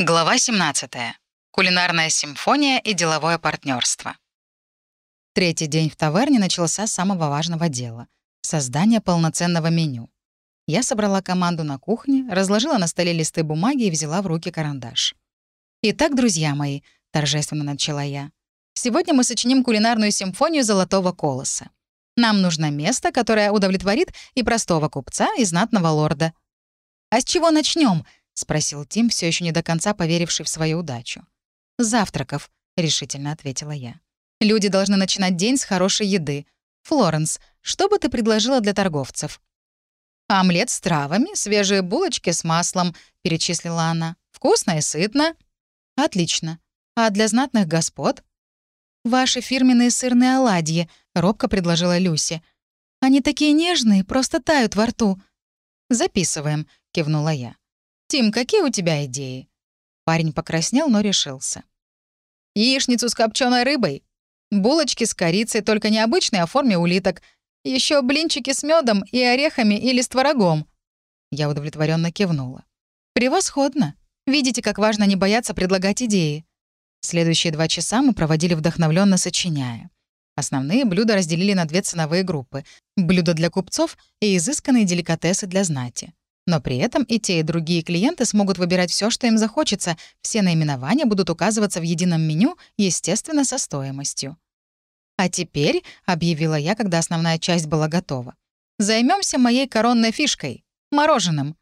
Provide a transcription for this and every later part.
Глава 17. Кулинарная симфония и деловое партнерство. Третий день в таверне начался с самого важного дела — создания полноценного меню. Я собрала команду на кухне, разложила на столе листы бумаги и взяла в руки карандаш. «Итак, друзья мои», — торжественно начала я, «сегодня мы сочиним кулинарную симфонию «Золотого колоса». Нам нужно место, которое удовлетворит и простого купца, и знатного лорда. А с чего начнем? — спросил Тим, все еще не до конца поверивший в свою удачу. «Завтраков», — решительно ответила я. «Люди должны начинать день с хорошей еды. Флоренс, что бы ты предложила для торговцев?» «Омлет с травами, свежие булочки с маслом», — перечислила она. «Вкусно и сытно». «Отлично. А для знатных господ?» «Ваши фирменные сырные оладьи», — робко предложила Люси. «Они такие нежные, просто тают во рту». «Записываем», — кивнула я. «Тим, какие у тебя идеи?» Парень покраснел, но решился. «Яичницу с копченой рыбой. Булочки с корицей, только не обычные, а форме улиток. Еще блинчики с медом и орехами или с творогом». Я удовлетворенно кивнула. «Превосходно. Видите, как важно не бояться предлагать идеи». Следующие два часа мы проводили вдохновленно сочиняя. Основные блюда разделили на две ценовые группы — блюда для купцов и изысканные деликатесы для знати. Но при этом и те, и другие клиенты смогут выбирать все, что им захочется. Все наименования будут указываться в едином меню, естественно, со стоимостью. «А теперь», — объявила я, когда основная часть была готова, займемся моей коронной фишкой — мороженым».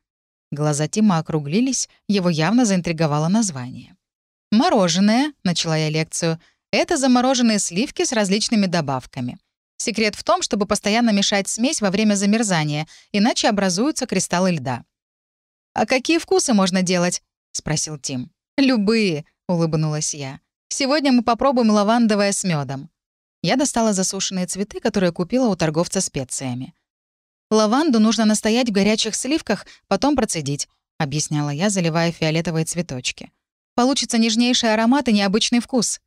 Глаза Тима округлились, его явно заинтриговало название. «Мороженое», — начала я лекцию, — «это замороженные сливки с различными добавками. Секрет в том, чтобы постоянно мешать смесь во время замерзания, иначе образуются кристаллы льда. «А какие вкусы можно делать?» — спросил Тим. «Любые», — улыбнулась я. «Сегодня мы попробуем лавандовое с медом. Я достала засушенные цветы, которые купила у торговца специями. «Лаванду нужно настоять в горячих сливках, потом процедить», — объясняла я, заливая фиолетовые цветочки. «Получится нежнейший аромат и необычный вкус».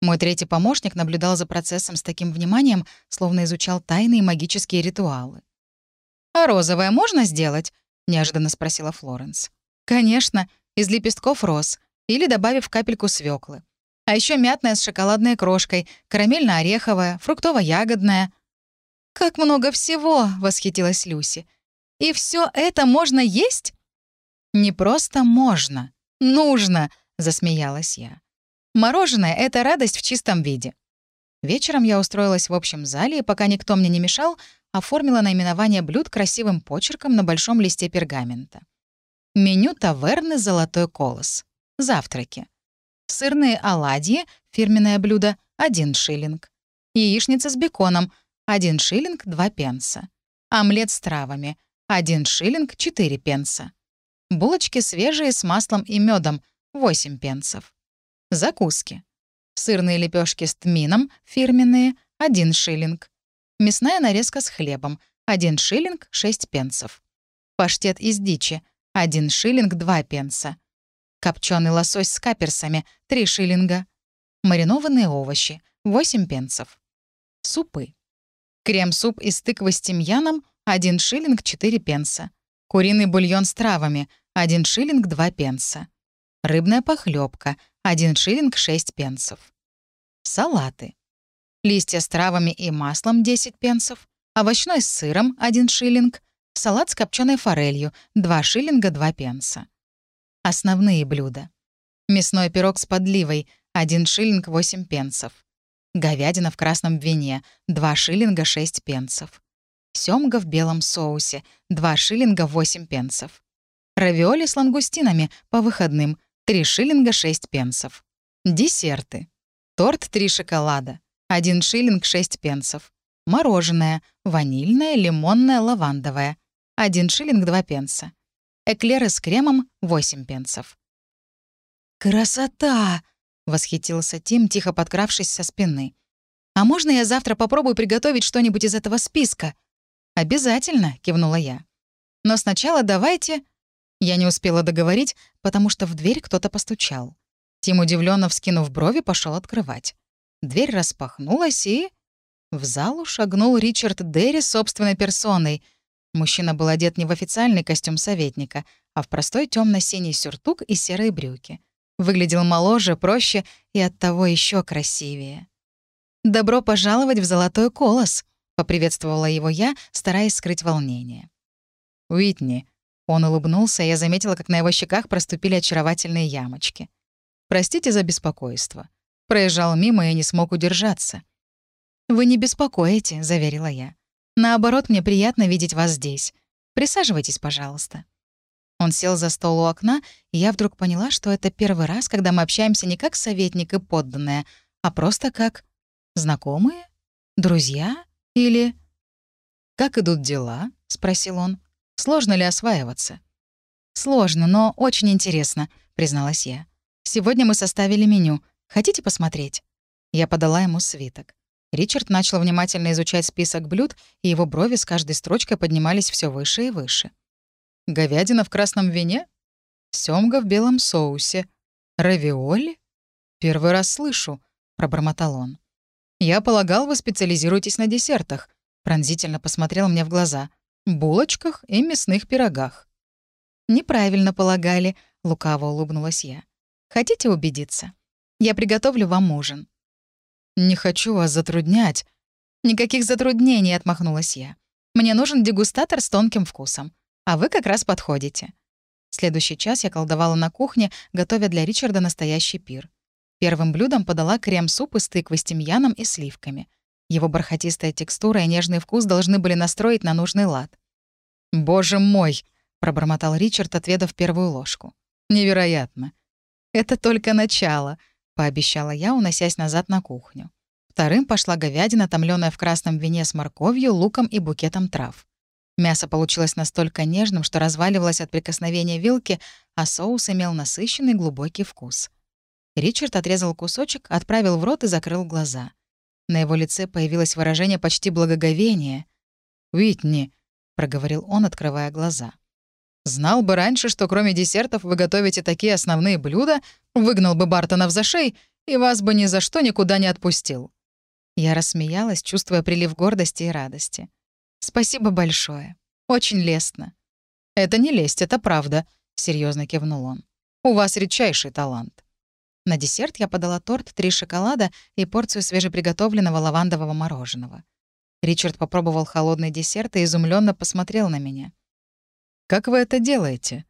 Мой третий помощник наблюдал за процессом с таким вниманием, словно изучал тайные магические ритуалы. «А розовое можно сделать?» — неожиданно спросила Флоренс. «Конечно, из лепестков роз или добавив капельку свеклы. А еще мятная с шоколадной крошкой, карамельно-ореховая, фруктово-ягодная». «Как много всего!» — восхитилась Люси. «И все это можно есть?» «Не просто можно, нужно!» — засмеялась я. Мороженое — это радость в чистом виде. Вечером я устроилась в общем зале, и пока никто мне не мешал, оформила наименование блюд красивым почерком на большом листе пергамента. Меню таверны «Золотой колос». Завтраки. Сырные оладьи, фирменное блюдо, 1 шиллинг. Яичница с беконом, 1 шиллинг, 2 пенса. Омлет с травами, 1 шиллинг, 4 пенса. Булочки свежие с маслом и медом, 8 пенсов. Закуски. Сырные лепешки с тмином, фирменные, 1 шиллинг. Мясная нарезка с хлебом, 1 шиллинг, 6 пенсов. Паштет из дичи, 1 шиллинг, 2 пенса. Копченый лосось с каперсами, 3 шиллинга. Маринованные овощи, 8 пенсов. Супы. Крем-суп из тыквы с тимьяном, 1 шиллинг, 4 пенса. Куриный бульон с травами, 1 шиллинг, 2 пенса. Рыбная похлебка, 1 шиллинг 6 пенсов. Салаты. Листья с травами и маслом 10 пенсов, овощной с сыром 1 шиллинг, салат с копченой форелью 2 шиллинга 2 пенса. Основные блюда. Мясной пирог с подливой 1 шиллинг 8 пенсов. Говядина в красном вине 2 шиллинга 6 пенсов. Сёмга в белом соусе 2 шиллинга 8 пенсов. Равиоли с лангустинами по выходным 3 шиллинга 6 пенсов. Десерты. Торт 3 шоколада. 1 шиллинг 6 пенсов. Мороженое. Ванильное, лимонное, лавандовое. 1 шиллинг 2 пенса. Эклеры с кремом 8 пенсов. «Красота!» — восхитился Тим, тихо подкравшись со спины. «А можно я завтра попробую приготовить что-нибудь из этого списка?» «Обязательно», — кивнула я. «Но сначала давайте...» Я не успела договорить, потому что в дверь кто-то постучал. Тим, удивленно вскинув брови, пошел открывать. Дверь распахнулась, и... В залу шагнул Ричард Дерри собственной персоной. Мужчина был одет не в официальный костюм советника, а в простой темно синий сюртук и серые брюки. Выглядел моложе, проще и оттого еще красивее. «Добро пожаловать в Золотой Колос», — поприветствовала его я, стараясь скрыть волнение. «Уитни», — он улыбнулся, и я заметила, как на его щеках проступили очаровательные ямочки. «Простите за беспокойство. Проезжал мимо и не смог удержаться». «Вы не беспокоите», — заверила я. «Наоборот, мне приятно видеть вас здесь. Присаживайтесь, пожалуйста». Он сел за стол у окна, и я вдруг поняла, что это первый раз, когда мы общаемся не как советник и подданная, а просто как Знакомые? Друзья? Или... «Как идут дела?» — спросил он. «Сложно ли осваиваться?» «Сложно, но очень интересно», — призналась я. «Сегодня мы составили меню. Хотите посмотреть?» Я подала ему свиток. Ричард начал внимательно изучать список блюд, и его брови с каждой строчкой поднимались все выше и выше. «Говядина в красном вине? Сёмга в белом соусе? Равиоли? Первый раз слышу», — пробормотал он. «Я полагал, вы специализируетесь на десертах», — пронзительно посмотрел мне в глаза. «Булочках и мясных пирогах». «Неправильно полагали», — лукаво улыбнулась я. «Хотите убедиться? Я приготовлю вам ужин». «Не хочу вас затруднять». «Никаких затруднений», — отмахнулась я. «Мне нужен дегустатор с тонким вкусом. А вы как раз подходите». Следующий час я колдовала на кухне, готовя для Ричарда настоящий пир. Первым блюдом подала крем-суп из тыквы с тимьяном и сливками. Его бархатистая текстура и нежный вкус должны были настроить на нужный лад. «Боже мой!» — пробормотал Ричард, отведав первую ложку. «Невероятно!» «Это только начало», — пообещала я, уносясь назад на кухню. Вторым пошла говядина, томлёная в красном вине с морковью, луком и букетом трав. Мясо получилось настолько нежным, что разваливалось от прикосновения вилки, а соус имел насыщенный глубокий вкус. Ричард отрезал кусочек, отправил в рот и закрыл глаза. На его лице появилось выражение почти благоговения. «Уитни», — проговорил он, открывая глаза. «Знал бы раньше, что кроме десертов вы готовите такие основные блюда, выгнал бы Бартона в зашей и вас бы ни за что никуда не отпустил». Я рассмеялась, чувствуя прилив гордости и радости. «Спасибо большое. Очень лестно». «Это не лесть, это правда», — серьезно кивнул он. «У вас редчайший талант». На десерт я подала торт, три шоколада и порцию свежеприготовленного лавандового мороженого. Ричард попробовал холодный десерт и изумленно посмотрел на меня. «Как вы это делаете?»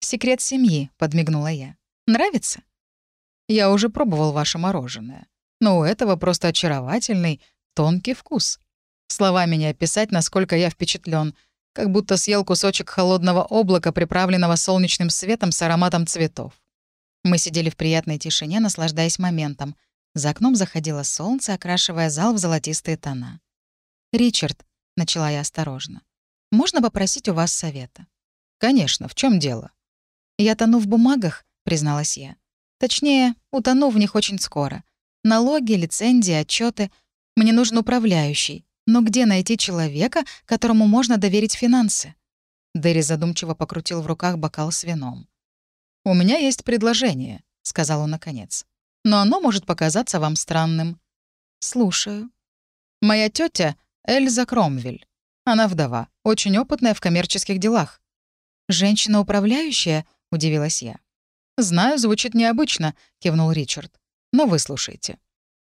«Секрет семьи», — подмигнула я. «Нравится?» «Я уже пробовал ваше мороженое. Но у этого просто очаровательный, тонкий вкус. Словами не описать, насколько я впечатлен, как будто съел кусочек холодного облака, приправленного солнечным светом с ароматом цветов. Мы сидели в приятной тишине, наслаждаясь моментом. За окном заходило солнце, окрашивая зал в золотистые тона. «Ричард», — начала я осторожно, — «можно попросить у вас совета?» «Конечно, в чем дело?» «Я тону в бумагах», — призналась я. «Точнее, утону в них очень скоро. Налоги, лицензии, отчеты. Мне нужен управляющий. Но где найти человека, которому можно доверить финансы?» Дэри задумчиво покрутил в руках бокал с вином. «У меня есть предложение», — сказал он наконец. «Но оно может показаться вам странным». «Слушаю». «Моя тетя Эльза Кромвель. Она вдова, очень опытная в коммерческих делах». «Женщина-управляющая?» — удивилась я. «Знаю, звучит необычно», — кивнул Ричард. «Но выслушайте.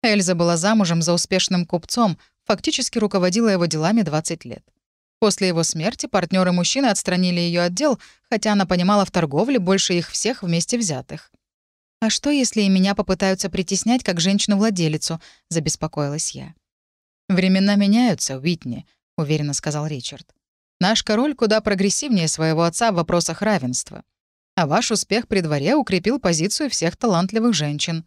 Эльза была замужем за успешным купцом, фактически руководила его делами 20 лет. После его смерти партнеры мужчины отстранили ее от дел, хотя она понимала в торговле больше их всех вместе взятых. «А что, если и меня попытаются притеснять как женщину-владелицу?» — забеспокоилась я. «Времена меняются, Уитни», — уверенно сказал Ричард. «Наш король куда прогрессивнее своего отца в вопросах равенства. А ваш успех при дворе укрепил позицию всех талантливых женщин».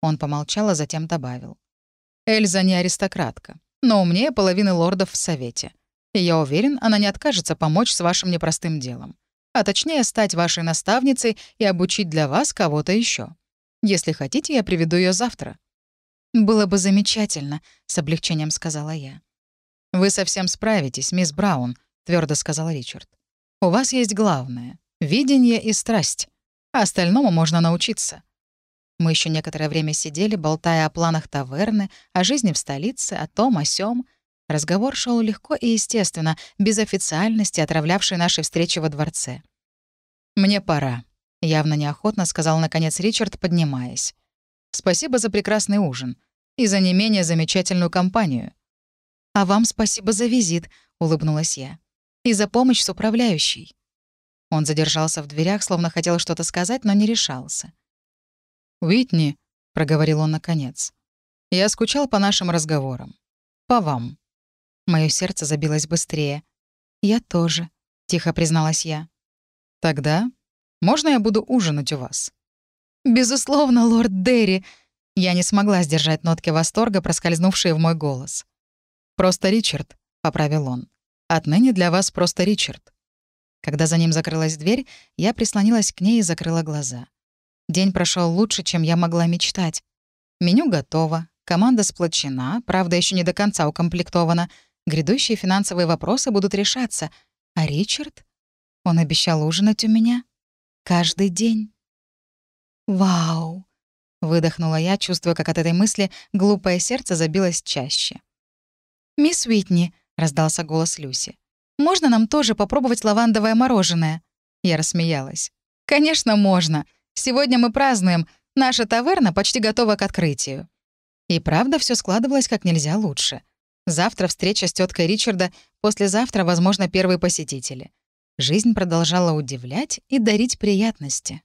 Он помолчал, а затем добавил. «Эльза не аристократка, но умнее половины лордов в Совете. И я уверен, она не откажется помочь с вашим непростым делом. А точнее, стать вашей наставницей и обучить для вас кого-то еще. Если хотите, я приведу ее завтра». «Было бы замечательно», — с облегчением сказала я. «Вы совсем справитесь, мисс Браун», — твердо сказал Ричард. «У вас есть главное — видение и страсть. А остальному можно научиться». Мы еще некоторое время сидели, болтая о планах таверны, о жизни в столице, о том, о сём, Разговор шел легко и естественно, без официальности, отравлявшей наши встречи во дворце. «Мне пора», — явно неохотно сказал наконец Ричард, поднимаясь. «Спасибо за прекрасный ужин и за не менее замечательную компанию». «А вам спасибо за визит», — улыбнулась я. «И за помощь с управляющей». Он задержался в дверях, словно хотел что-то сказать, но не решался. «Уитни», — проговорил он наконец, — «я скучал по нашим разговорам. По вам». Моё сердце забилось быстрее. «Я тоже», — тихо призналась я. «Тогда можно я буду ужинать у вас?» «Безусловно, лорд Дерри!» Я не смогла сдержать нотки восторга, проскользнувшие в мой голос. «Просто Ричард», — поправил он. «Отныне для вас просто Ричард». Когда за ним закрылась дверь, я прислонилась к ней и закрыла глаза. День прошел лучше, чем я могла мечтать. Меню готово, команда сплочена, правда, еще не до конца укомплектована. Грядущие финансовые вопросы будут решаться. А Ричард? Он обещал ужинать у меня. Каждый день. «Вау!» — выдохнула я, чувствуя, как от этой мысли глупое сердце забилось чаще. «Мисс Уитни», — раздался голос Люси, — «можно нам тоже попробовать лавандовое мороженое?» Я рассмеялась. «Конечно, можно. Сегодня мы празднуем. Наша таверна почти готова к открытию». И правда, все складывалось как нельзя лучше. Завтра встреча с теткой Ричарда, послезавтра, возможно, первые посетители. Жизнь продолжала удивлять и дарить приятности.